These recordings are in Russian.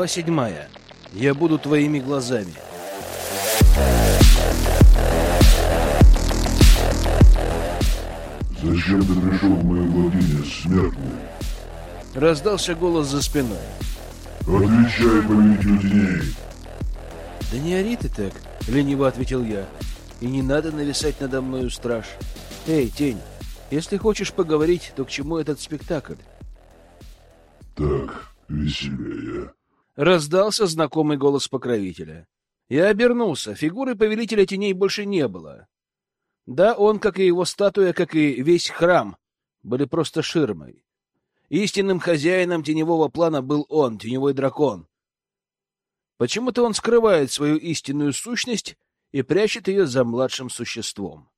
Глава седьмая. Я буду твоими глазами. Зачем ты пришел в мое владение, смертный? Раздался голос за спиной. Отвечай, повелитель теней. Да не ори ты так, лениво ответил я. И не надо нависать надо мною страж. Эй, тень, если хочешь поговорить, то к чему этот спектакль? Так, веселее. Раздался знакомый голос покровителя. Я обернулся. Фигуры повелителя теней больше не было. Да, он, как и его статуя, как и весь храм, были просто ширмой. Истинным хозяином теневого плана был он, теневой дракон. Почему-то он скрывает свою истинную сущность и прячет ее за младшим существом.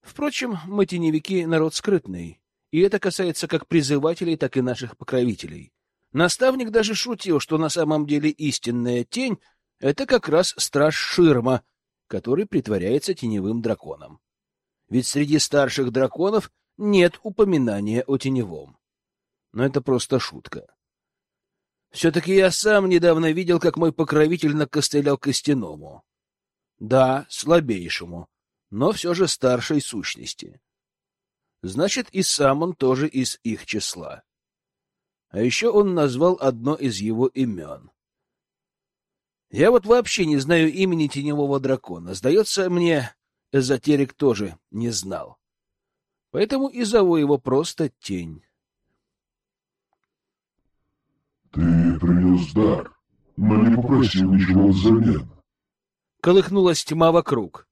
Впрочем, мы, теневики, народ скрытный, и это касается как призывателей, так и наших покровителей. Наставник даже шутил, что на самом деле истинная тень — это как раз страж-ширма, который притворяется теневым драконом. Ведь среди старших драконов нет упоминания о теневом. Но это просто шутка. Все-таки я сам недавно видел, как мой покровитель накостылял костяному. Да, слабейшему, но все же старшей сущности. Значит, и сам он тоже из их числа. А еще он назвал одно из его имен. Я вот вообще не знаю имени теневого дракона. Сдается мне, эзотерик тоже не знал. Поэтому и зову его просто Тень. Ты принес дар, но не попросил ничего взамен. Колыхнулась тьма вокруг.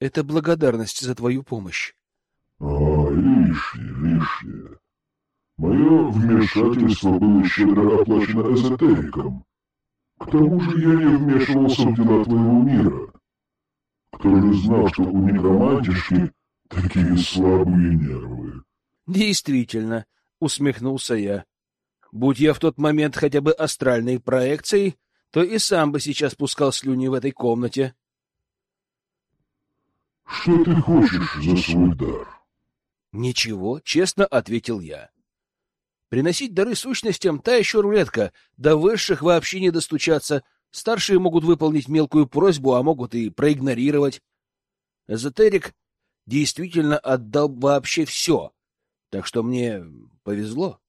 Это благодарность за твою помощь. А, лишнее, лишнее. Мое вмешательство было щедро оплачено эзотериком. К тому же я не вмешивался в дела твоего мира. Кто же знал, что у некромантишки такие слабые нервы? Действительно, усмехнулся я. Будь я в тот момент хотя бы астральной проекцией, то и сам бы сейчас пускал слюни в этой комнате. Что ты хочешь за свой дар? Ничего, честно ответил я. Приносить дары сущностям — та еще рулетка, до высших вообще не достучаться. Старшие могут выполнить мелкую просьбу, а могут и проигнорировать. Эзотерик действительно отдал вообще все, так что мне повезло.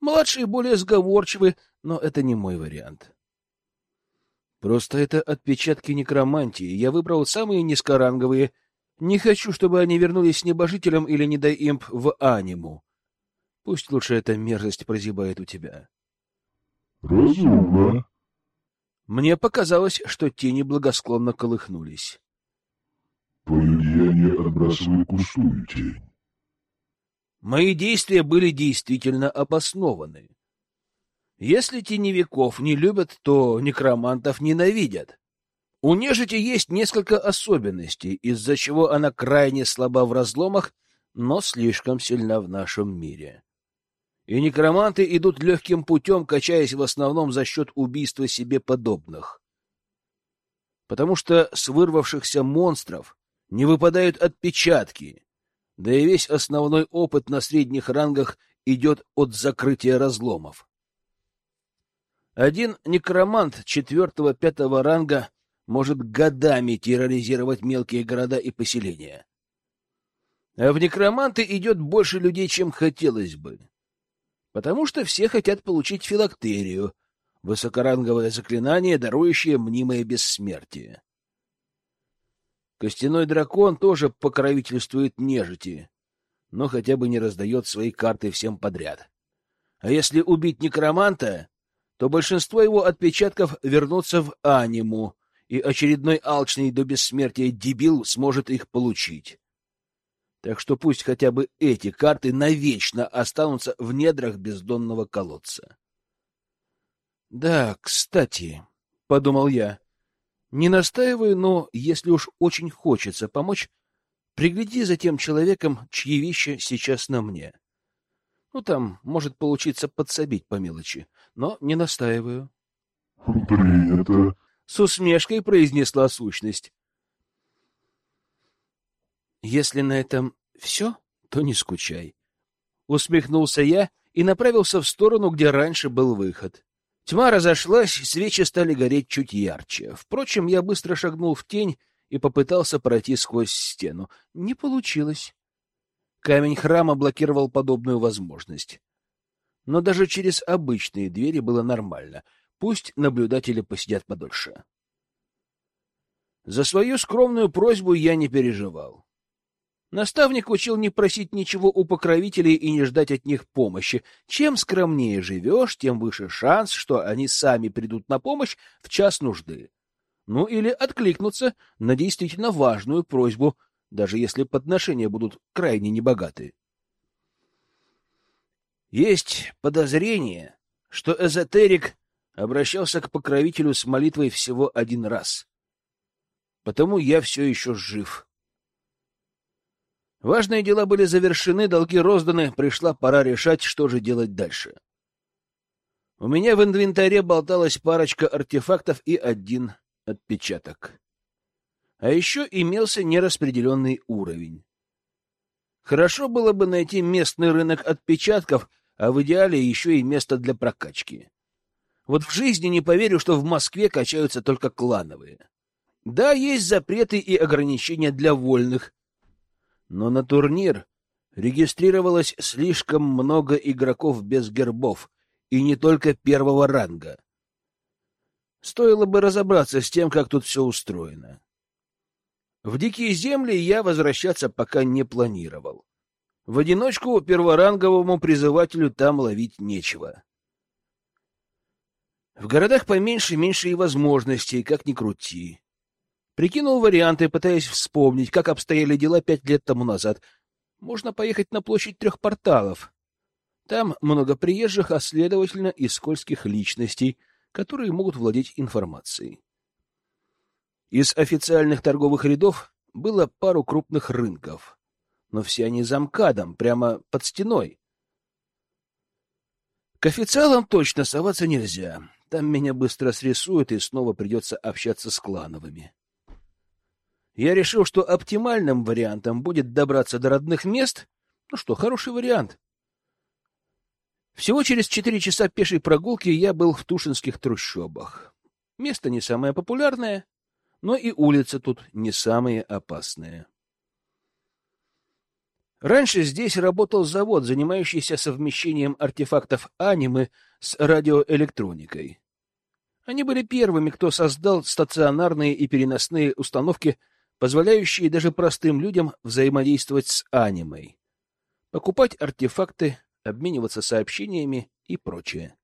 Младшие более сговорчивы, но это не мой вариант. Просто это отпечатки некромантии. Я выбрал самые низкоранговые. Не хочу, чтобы они вернулись небожителям или, не дай имп, в аниму. Пусть лучше эта мерзость прозябает у тебя. Разумно. Мне показалось, что тени благосклонно колыхнулись. Твое деяние отбрасывает пустую тень. Мои действия были действительно обоснованы. Если теневиков не любят, то некромантов ненавидят. У нежити есть несколько особенностей, из-за чего она крайне слаба в разломах, но слишком сильна в нашем мире и некроманты идут легким путем, качаясь в основном за счет убийства себе подобных. Потому что с вырвавшихся монстров не выпадают отпечатки, да и весь основной опыт на средних рангах идет от закрытия разломов. Один некромант четвертого-пятого ранга может годами терроризировать мелкие города и поселения. А в некроманты идет больше людей, чем хотелось бы потому что все хотят получить филактерию, высокоранговое заклинание, дарующее мнимое бессмертие. Костяной дракон тоже покровительствует нежити, но хотя бы не раздает свои карты всем подряд. А если убить некроманта, то большинство его отпечатков вернутся в аниму, и очередной алчный до бессмертия дебил сможет их получить. Так что пусть хотя бы эти карты навечно останутся в недрах бездонного колодца. Да, кстати, — подумал я, — не настаиваю, но если уж очень хочется помочь, пригляди за тем человеком, чьи вещи сейчас на мне. Ну, там может получиться подсобить по мелочи, но не настаиваю. — Принято. — с усмешкой произнесла сущность. Если на этом все, то не скучай. Усмехнулся я и направился в сторону, где раньше был выход. Тьма разошлась, свечи стали гореть чуть ярче. Впрочем, я быстро шагнул в тень и попытался пройти сквозь стену. Не получилось. Камень храма блокировал подобную возможность. Но даже через обычные двери было нормально. Пусть наблюдатели посидят подольше. За свою скромную просьбу я не переживал. Наставник учил не просить ничего у покровителей и не ждать от них помощи. Чем скромнее живешь, тем выше шанс, что они сами придут на помощь в час нужды. Ну или откликнутся на действительно важную просьбу, даже если подношения будут крайне небогаты. Есть подозрение, что эзотерик обращался к покровителю с молитвой всего один раз. Потому я все еще жив. Важные дела были завершены, долги розданы, пришла пора решать, что же делать дальше. У меня в инвентаре болталась парочка артефактов и один отпечаток. А еще имелся нераспределенный уровень. Хорошо было бы найти местный рынок отпечатков, а в идеале еще и место для прокачки. Вот в жизни не поверю, что в Москве качаются только клановые. Да, есть запреты и ограничения для вольных, но на турнир регистрировалось слишком много игроков без гербов, и не только первого ранга. Стоило бы разобраться с тем, как тут все устроено. В дикие земли я возвращаться пока не планировал. В одиночку перворанговому призывателю там ловить нечего. В городах поменьше меньше и возможностей, как ни крути. Прикинул варианты, пытаясь вспомнить, как обстояли дела пять лет тому назад. Можно поехать на площадь трех порталов. Там много приезжих, а следовательно и скользких личностей, которые могут владеть информацией. Из официальных торговых рядов было пару крупных рынков, но все они замкадом, прямо под стеной. К официалам точно соваться нельзя. Там меня быстро срисуют, и снова придется общаться с клановыми я решил, что оптимальным вариантом будет добраться до родных мест. Ну что, хороший вариант. Всего через четыре часа пешей прогулки я был в Тушинских трущобах. Место не самое популярное, но и улицы тут не самые опасные. Раньше здесь работал завод, занимающийся совмещением артефактов анимы с радиоэлектроникой. Они были первыми, кто создал стационарные и переносные установки позволяющие даже простым людям взаимодействовать с анимой, покупать артефакты, обмениваться сообщениями и прочее.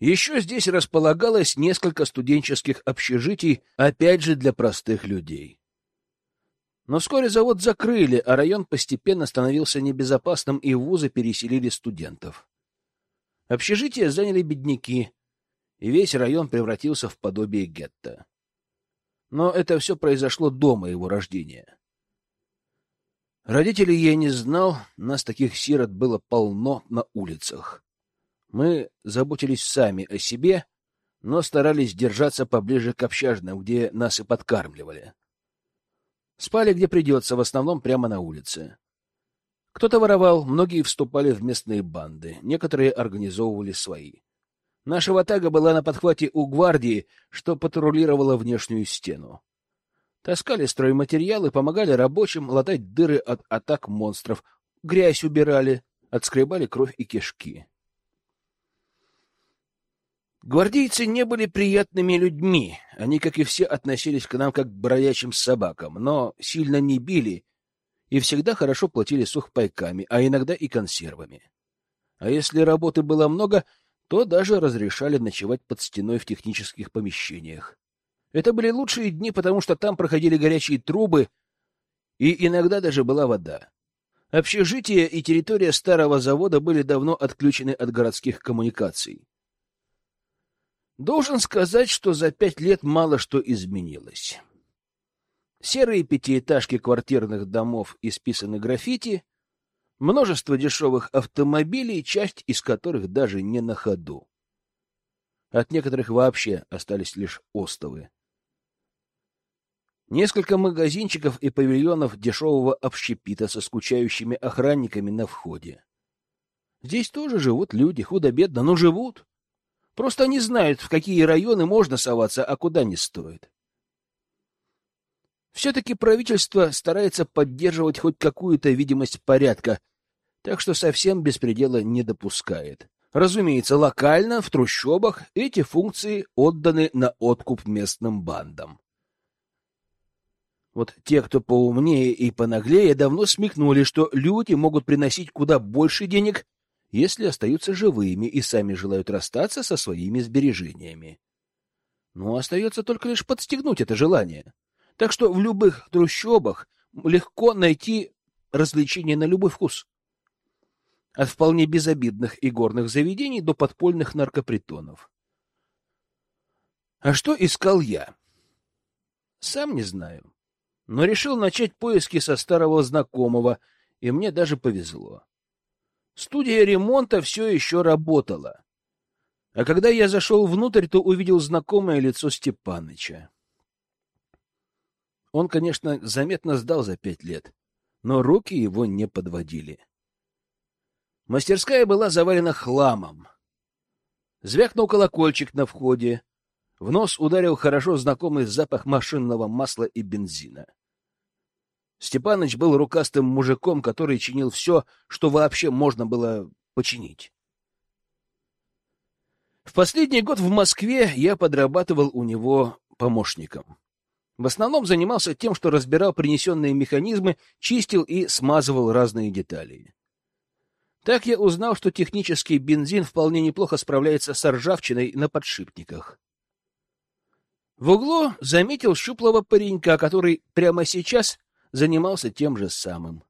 Еще здесь располагалось несколько студенческих общежитий, опять же для простых людей. Но вскоре завод закрыли, а район постепенно становился небезопасным, и вузы переселили студентов. Общежития заняли бедняки, и весь район превратился в подобие гетто. Но это все произошло до моего рождения. Родителей я не знал, нас таких сирот было полно на улицах. Мы заботились сами о себе, но старались держаться поближе к общажным, где нас и подкармливали. Спали где придется, в основном прямо на улице. Кто-то воровал, многие вступали в местные банды, некоторые организовывали свои. Наша ватага была на подхвате у гвардии, что патрулировала внешнюю стену. Таскали стройматериалы, помогали рабочим латать дыры от атак монстров, грязь убирали, отскребали кровь и кишки. Гвардейцы не были приятными людьми. Они, как и все, относились к нам как к бродячим собакам, но сильно не били и всегда хорошо платили сухпайками, а иногда и консервами. А если работы было много, то даже разрешали ночевать под стеной в технических помещениях. Это были лучшие дни, потому что там проходили горячие трубы, и иногда даже была вода. Общежитие и территория старого завода были давно отключены от городских коммуникаций. Должен сказать, что за пять лет мало что изменилось. Серые пятиэтажки квартирных домов исписаны граффити, Множество дешевых автомобилей, часть из которых даже не на ходу. От некоторых вообще остались лишь остовы. Несколько магазинчиков и павильонов дешевого общепита со скучающими охранниками на входе. Здесь тоже живут люди, худо-бедно, но живут. Просто они знают, в какие районы можно соваться, а куда не стоит. Все-таки правительство старается поддерживать хоть какую-то видимость порядка, так что совсем беспредела не допускает. Разумеется, локально, в трущобах, эти функции отданы на откуп местным бандам. Вот те, кто поумнее и понаглее, давно смекнули, что люди могут приносить куда больше денег, если остаются живыми и сами желают расстаться со своими сбережениями. Но остается только лишь подстегнуть это желание. Так что в любых трущобах легко найти развлечения на любой вкус. От вполне безобидных игорных заведений до подпольных наркопритонов. А что искал я? Сам не знаю. Но решил начать поиски со старого знакомого, и мне даже повезло. Студия ремонта все еще работала. А когда я зашел внутрь, то увидел знакомое лицо Степаныча. Он, конечно, заметно сдал за пять лет, но руки его не подводили. Мастерская была завалена хламом. Звякнул колокольчик на входе. В нос ударил хорошо знакомый запах машинного масла и бензина. Степаныч был рукастым мужиком, который чинил все, что вообще можно было починить. В последний год в Москве я подрабатывал у него помощником. В основном занимался тем, что разбирал принесенные механизмы, чистил и смазывал разные детали. Так я узнал, что технический бензин вполне неплохо справляется с ржавчиной на подшипниках. В углу заметил щуплого паренька, который прямо сейчас занимался тем же самым.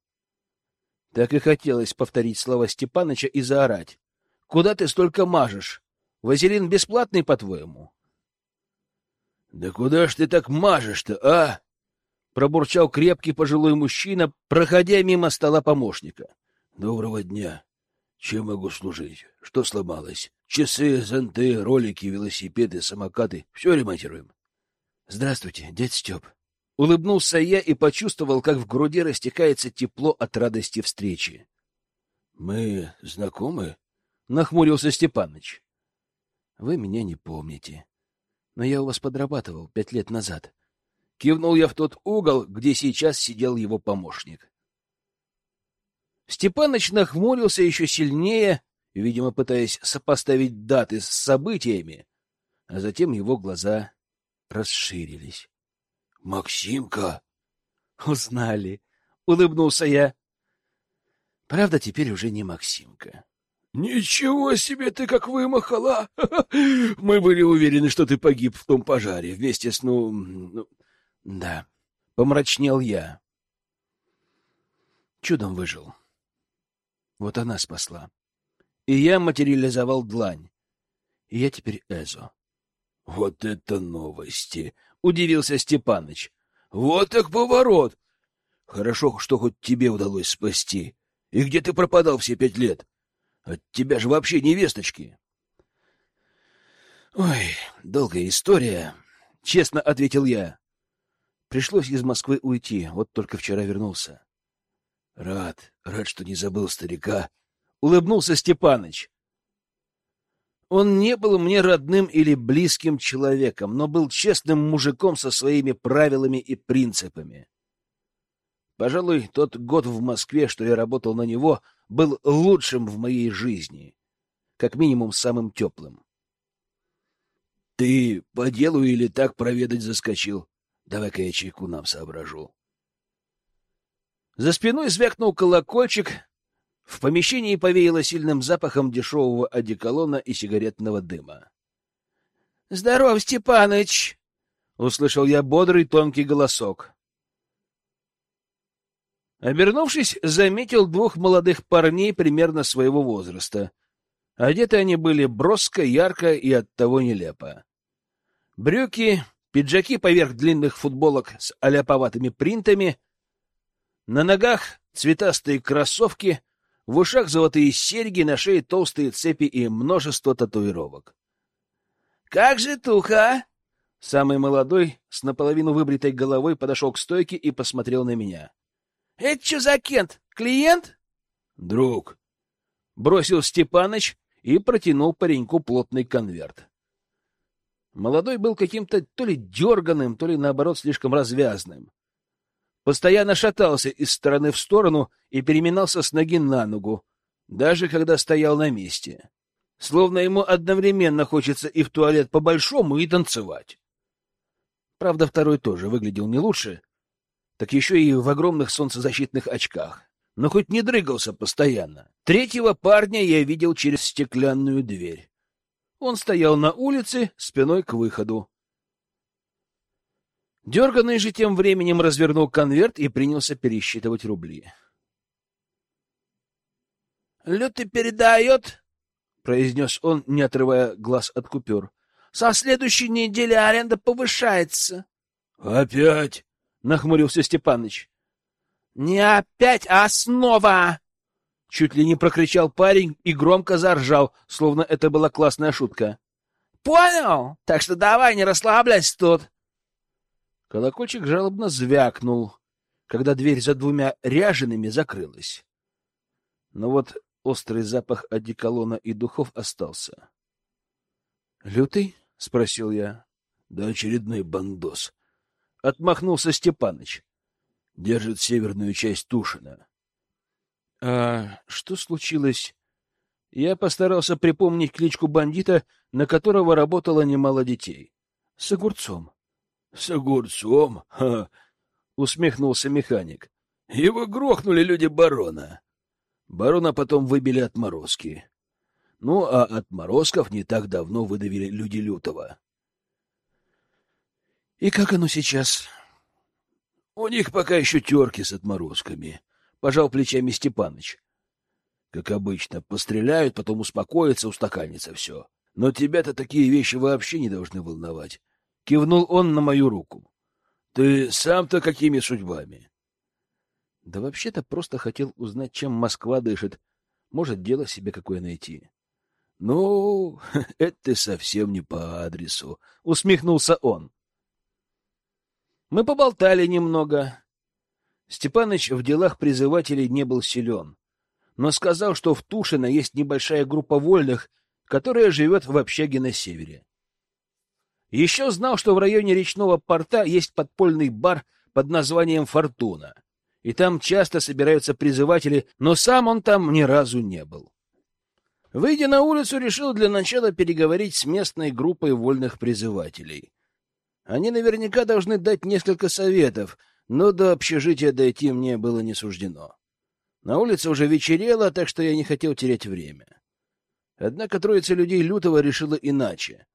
Так и хотелось повторить слова Степаныча и заорать. «Куда ты столько мажешь? Вазелин бесплатный, по-твоему?» «Да куда ж ты так мажешь-то, а?» — пробурчал крепкий пожилой мужчина, проходя мимо стола помощника. Доброго дня. Чем могу служить? Что сломалось? Часы, зонты, ролики, велосипеды, самокаты. Все ремонтируем. Здравствуйте, дядь Степ. Улыбнулся я и почувствовал, как в груди растекается тепло от радости встречи. Мы знакомы? Нахмурился Степаныч. Вы меня не помните. Но я у вас подрабатывал пять лет назад. Кивнул я в тот угол, где сейчас сидел его помощник. Степаныч нахмурился еще сильнее, видимо, пытаясь сопоставить даты с событиями, а затем его глаза расширились. — Максимка! — Узнали, — улыбнулся я. Правда, теперь уже не Максимка. — Ничего себе ты как вымахала! Мы были уверены, что ты погиб в том пожаре вместе с, ну... ну... Да, помрачнел я. Чудом выжил. Вот она спасла. И я материализовал длань. И я теперь Эзо. — Вот это новости! — удивился Степаныч. — Вот так поворот! Хорошо, что хоть тебе удалось спасти. И где ты пропадал все пять лет? От тебя же вообще невесточки. — Ой, долгая история, — честно ответил я. Пришлось из Москвы уйти, вот только вчера вернулся. Рад, рад, что не забыл старика. Улыбнулся Степаныч. Он не был мне родным или близким человеком, но был честным мужиком со своими правилами и принципами. Пожалуй, тот год в Москве, что я работал на него, был лучшим в моей жизни, как минимум самым теплым. — Ты по делу или так проведать заскочил? Давай-ка я чайку нам соображу. За спиной звякнул колокольчик. В помещении повеяло сильным запахом дешевого одеколона и сигаретного дыма. — Здоров, Степаныч! — услышал я бодрый тонкий голосок. Обернувшись, заметил двух молодых парней примерно своего возраста. Одеты они были броско, ярко и оттого нелепо. Брюки, пиджаки поверх длинных футболок с аляповатыми принтами — на ногах цветастые кроссовки, в ушах золотые серьги, на шее толстые цепи и множество татуировок. — Как же туха? Самый молодой, с наполовину выбритой головой, подошел к стойке и посмотрел на меня. — Это что за Кент? Клиент? — Друг. Бросил Степаныч и протянул пареньку плотный конверт. Молодой был каким-то то ли дерганым, то ли, наоборот, слишком развязным. Постоянно шатался из стороны в сторону и переминался с ноги на ногу, даже когда стоял на месте. Словно ему одновременно хочется и в туалет по-большому, и танцевать. Правда, второй тоже выглядел не лучше, так еще и в огромных солнцезащитных очках. Но хоть не дрыгался постоянно. Третьего парня я видел через стеклянную дверь. Он стоял на улице, спиной к выходу. Дерганный же тем временем развернул конверт и принялся пересчитывать рубли. — Люты передает, — произнес он, не отрывая глаз от купюр. — Со следующей недели аренда повышается. — Опять? — нахмурился Степаныч. — Не опять, а снова! Чуть ли не прокричал парень и громко заржал, словно это была классная шутка. — Понял? Так что давай, не расслабляйся тут. Колокольчик жалобно звякнул, когда дверь за двумя ряжеными закрылась. Но вот острый запах одеколона и духов остался. — Лютый? — спросил я. — Да очередной бандос. Отмахнулся Степаныч. Держит северную часть Тушина. А что случилось? Я постарался припомнить кличку бандита, на которого работало немало детей. С огурцом. С огурцом? Усмехнулся механик. Его грохнули люди барона. Барона потом выбили отморозки. Ну, а отморозков не так давно выдавили люди лютого. И как оно сейчас? У них пока еще терки с отморозками. — пожал плечами Степаныч. — Как обычно, постреляют, потом успокоятся, устаканится все. Но тебя-то такие вещи вообще не должны волновать. Кивнул он на мою руку. — Ты сам-то какими судьбами? — Да вообще-то просто хотел узнать, чем Москва дышит. Может, дело себе какое найти. — Ну, это совсем не по адресу, — усмехнулся он. Мы поболтали немного. Степаныч в делах призывателей не был силен, но сказал, что в Тушино есть небольшая группа вольных, которая живет в общаге на севере. Еще знал, что в районе речного порта есть подпольный бар под названием «Фортуна», и там часто собираются призыватели, но сам он там ни разу не был. Выйдя на улицу, решил для начала переговорить с местной группой вольных призывателей. Они наверняка должны дать несколько советов, но до общежития дойти мне было не суждено. На улице уже вечерело, так что я не хотел терять время. Однако троица людей лютого решила иначе.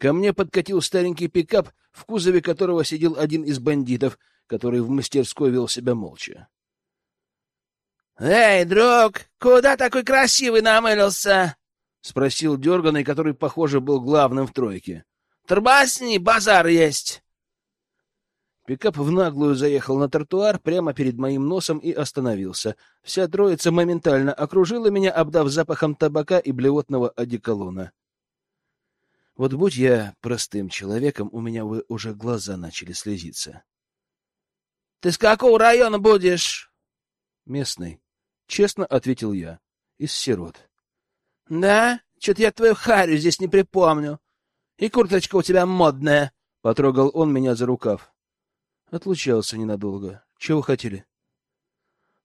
Ко мне подкатил старенький пикап, в кузове которого сидел один из бандитов, который в мастерской вел себя молча. — Эй, друг, куда такой красивый намылился? — спросил дерганый, который, похоже, был главным в тройке. — Тормозни, базар есть. Пикап в наглую заехал на тротуар прямо перед моим носом и остановился. Вся троица моментально окружила меня, обдав запахом табака и блевотного одеколона. Вот будь я простым человеком, у меня бы уже глаза начали слезиться. — Ты с какого района будешь? — Местный. Честно ответил я. Из сирот. — Да? Что-то я твою харю здесь не припомню. И курточка у тебя модная. Потрогал он меня за рукав. Отлучался ненадолго. Чего хотели?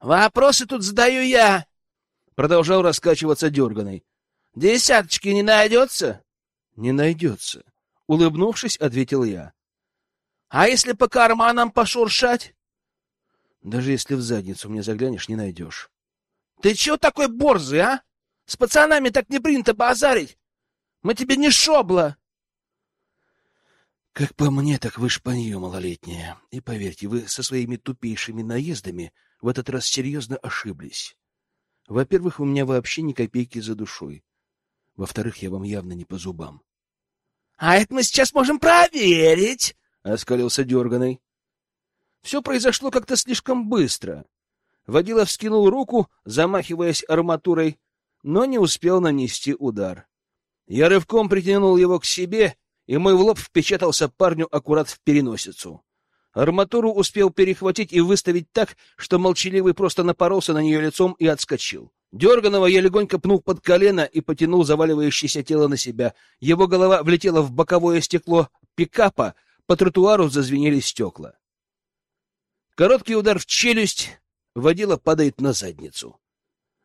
Вопросы тут задаю я. Продолжал раскачиваться дерганый. Десяточки не найдется? Не найдется. Улыбнувшись, ответил я. А если по карманам пошуршать? Даже если в задницу мне заглянешь, не найдешь. Ты чего такой борзый, а? С пацанами так не принято базарить. Мы тебе не шобла. Как по мне, так вы шпанье малолетнее. И поверьте, вы со своими тупейшими наездами в этот раз серьезно ошиблись. Во-первых, у меня вообще ни копейки за душой. Во-вторых, я вам явно не по зубам. — А это мы сейчас можем проверить! — оскалился дерганый. Все произошло как-то слишком быстро. Водила вскинул руку, замахиваясь арматурой, но не успел нанести удар. Я рывком притянул его к себе и мой в лоб впечатался парню аккурат в переносицу. Арматуру успел перехватить и выставить так, что молчаливый просто напоролся на нее лицом и отскочил. Дерганого я легонько пнул под колено и потянул заваливающееся тело на себя. Его голова влетела в боковое стекло пикапа, по тротуару зазвенели стекла. Короткий удар в челюсть, водила падает на задницу.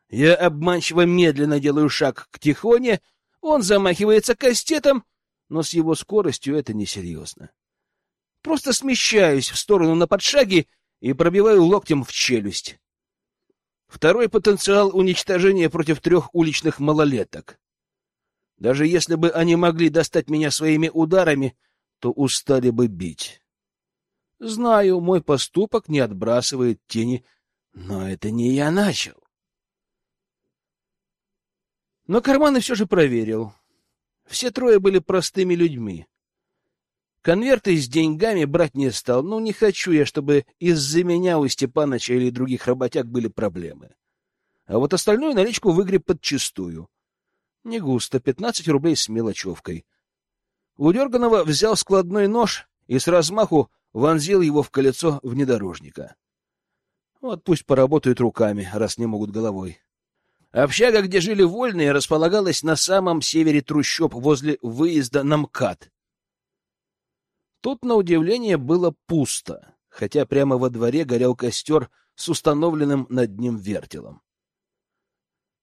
Я обманчиво медленно делаю шаг к Тихоне, он замахивается кастетом, но с его скоростью это несерьезно. Просто смещаюсь в сторону на подшаге и пробиваю локтем в челюсть. Второй потенциал уничтожения против трех уличных малолеток. Даже если бы они могли достать меня своими ударами, то устали бы бить. Знаю, мой поступок не отбрасывает тени, но это не я начал. Но карманы все же проверил. Все трое были простыми людьми. Конверты с деньгами брать не стал. Ну, не хочу я, чтобы из-за меня у Степаныча или других работяг были проблемы. А вот остальную наличку выгреб подчистую. Не густо, пятнадцать рублей с мелочевкой. У Дерганова взял складной нож и с размаху вонзил его в колесо внедорожника. Вот пусть поработают руками, раз не могут головой. Общага, где жили вольные, располагалась на самом севере трущоб возле выезда на МКАД. Тут, на удивление, было пусто, хотя прямо во дворе горел костер с установленным над ним вертелом.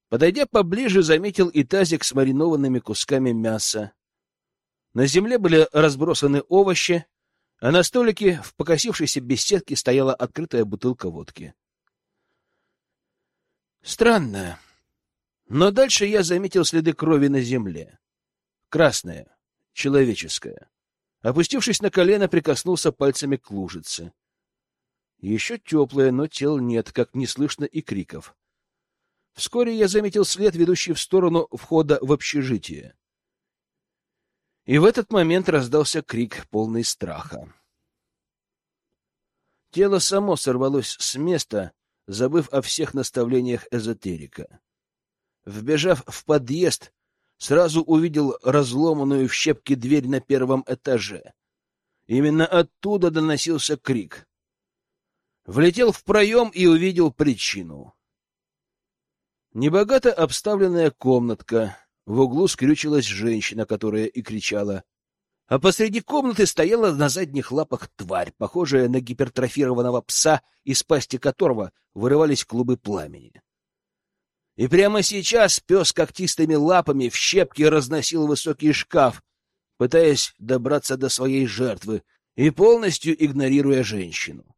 Подойдя поближе, заметил и тазик с маринованными кусками мяса. На земле были разбросаны овощи, а на столике в покосившейся беседке стояла открытая бутылка водки. Странно, но дальше я заметил следы крови на земле. Красная, человеческая. Опустившись на колено, прикоснулся пальцами к лужице. Еще теплое, но тел нет, как не слышно и криков. Вскоре я заметил след, ведущий в сторону входа в общежитие. И в этот момент раздался крик, полный страха. Тело само сорвалось с места, забыв о всех наставлениях эзотерика. Вбежав в подъезд, сразу увидел разломанную в щепки дверь на первом этаже. Именно оттуда доносился крик. Влетел в проем и увидел причину. Небогато обставленная комнатка. В углу скрючилась женщина, которая и кричала. А посреди комнаты стояла на задних лапах тварь, похожая на гипертрофированного пса, из пасти которого вырывались клубы пламени. И прямо сейчас пес когтистыми лапами в щепки разносил высокий шкаф, пытаясь добраться до своей жертвы и полностью игнорируя женщину.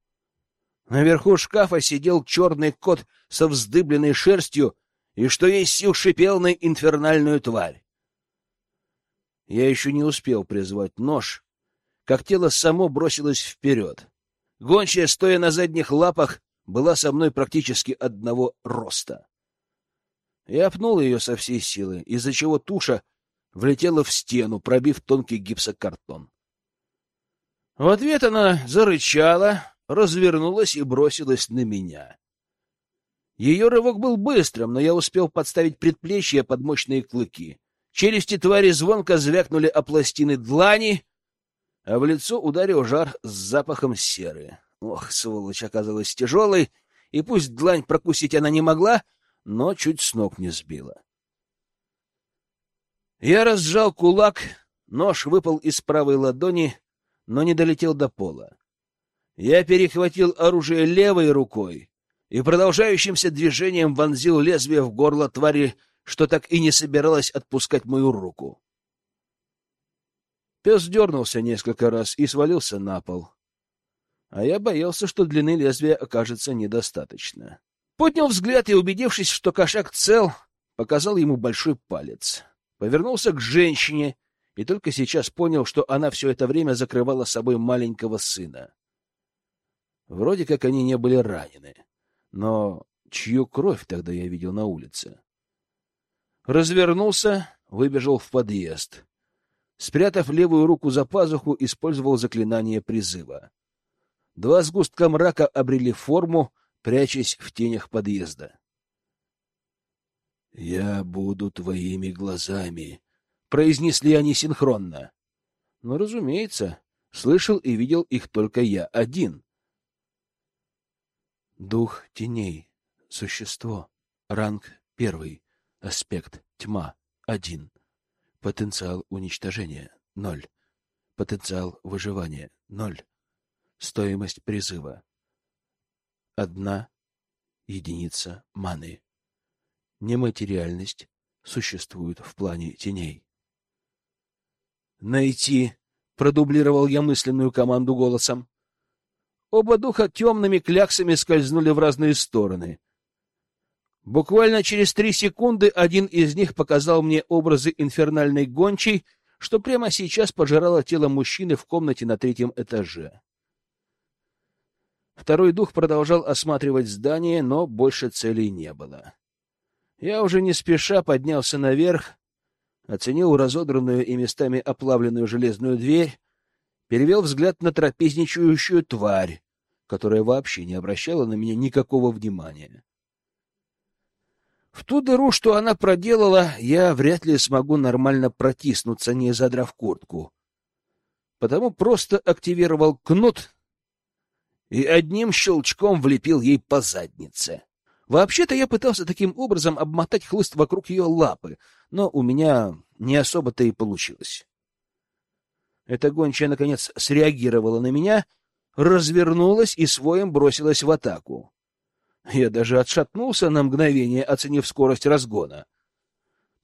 Наверху шкафа сидел черный кот со вздыбленной шерстью и, что есть сил, шипел на инфернальную тварь. Я еще не успел призвать нож, как тело само бросилось вперед. Гончая, стоя на задних лапах, была со мной практически одного роста. Я пнул ее со всей силы, из-за чего туша влетела в стену, пробив тонкий гипсокартон. В ответ она зарычала, развернулась и бросилась на меня. Ее рывок был быстрым, но я успел подставить предплечье под мощные клыки. Челюсти твари звонко звякнули о пластины длани, а в лицо ударил жар с запахом серы. Ох, сволочь оказалась тяжелой, и пусть длань прокусить она не могла, но чуть с ног не сбила. Я разжал кулак, нож выпал из правой ладони, но не долетел до пола. Я перехватил оружие левой рукой и продолжающимся движением вонзил лезвие в горло твари, что так и не собиралась отпускать мою руку. Пес дернулся несколько раз и свалился на пол. А я боялся, что длины лезвия окажется недостаточно. Поднял взгляд и, убедившись, что кошак цел, показал ему большой палец. Повернулся к женщине и только сейчас понял, что она все это время закрывала собой маленького сына. Вроде как они не были ранены, но чью кровь тогда я видел на улице? Развернулся, выбежал в подъезд. Спрятав левую руку за пазуху, использовал заклинание призыва. Два сгустка мрака обрели форму, прячась в тенях подъезда. «Я буду твоими глазами», — произнесли они синхронно. Но, разумеется, слышал и видел их только я один. Дух теней, существо, ранг Первый аспект — тьма — один. Потенциал уничтожения — ноль. Потенциал выживания — ноль. Стоимость призыва — одна единица маны. Нематериальность существует в плане теней. «Найти!» — продублировал я мысленную команду голосом. Оба духа темными кляксами скользнули в разные стороны. Буквально через три секунды один из них показал мне образы инфернальной гончей, что прямо сейчас пожирало тело мужчины в комнате на третьем этаже. Второй дух продолжал осматривать здание, но больше целей не было. Я уже не спеша поднялся наверх, оценил разодранную и местами оплавленную железную дверь, перевел взгляд на трапезничающую тварь, которая вообще не обращала на меня никакого внимания. В ту дыру, что она проделала, я вряд ли смогу нормально протиснуться, не задрав куртку. Потому просто активировал кнут и одним щелчком влепил ей по заднице. Вообще-то я пытался таким образом обмотать хлыст вокруг ее лапы, но у меня не особо-то и получилось. Эта гончая, наконец, среагировала на меня, развернулась и своим бросилась в атаку. Я даже отшатнулся на мгновение, оценив скорость разгона.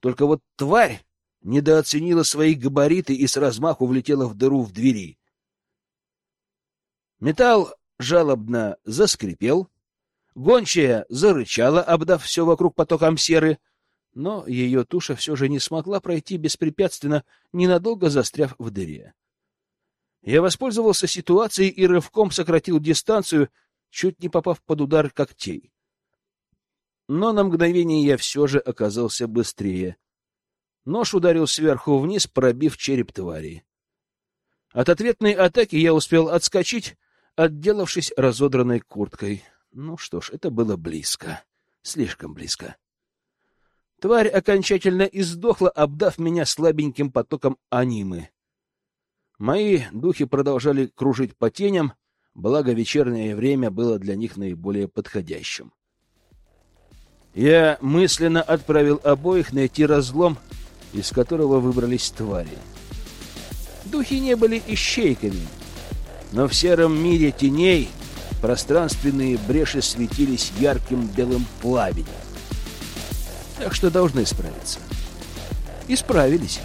Только вот тварь недооценила свои габариты и с размаху влетела в дыру в двери. Металл жалобно заскрипел, гончая зарычала, обдав все вокруг потоком серы, но ее туша все же не смогла пройти беспрепятственно, ненадолго застряв в дыре. Я воспользовался ситуацией и рывком сократил дистанцию, чуть не попав под удар когтей. Но на мгновение я все же оказался быстрее. Нож ударил сверху вниз, пробив череп твари. От ответной атаки я успел отскочить, отделавшись разодранной курткой. Ну что ж, это было близко. Слишком близко. Тварь окончательно издохла, обдав меня слабеньким потоком анимы. Мои духи продолжали кружить по теням, благо вечернее время было для них наиболее подходящим. Я мысленно отправил обоих найти разлом, из которого выбрались твари. Духи не были ищейками, но в сером мире теней пространственные бреши светились ярким белым пламенем. Так что должны справиться. И справились.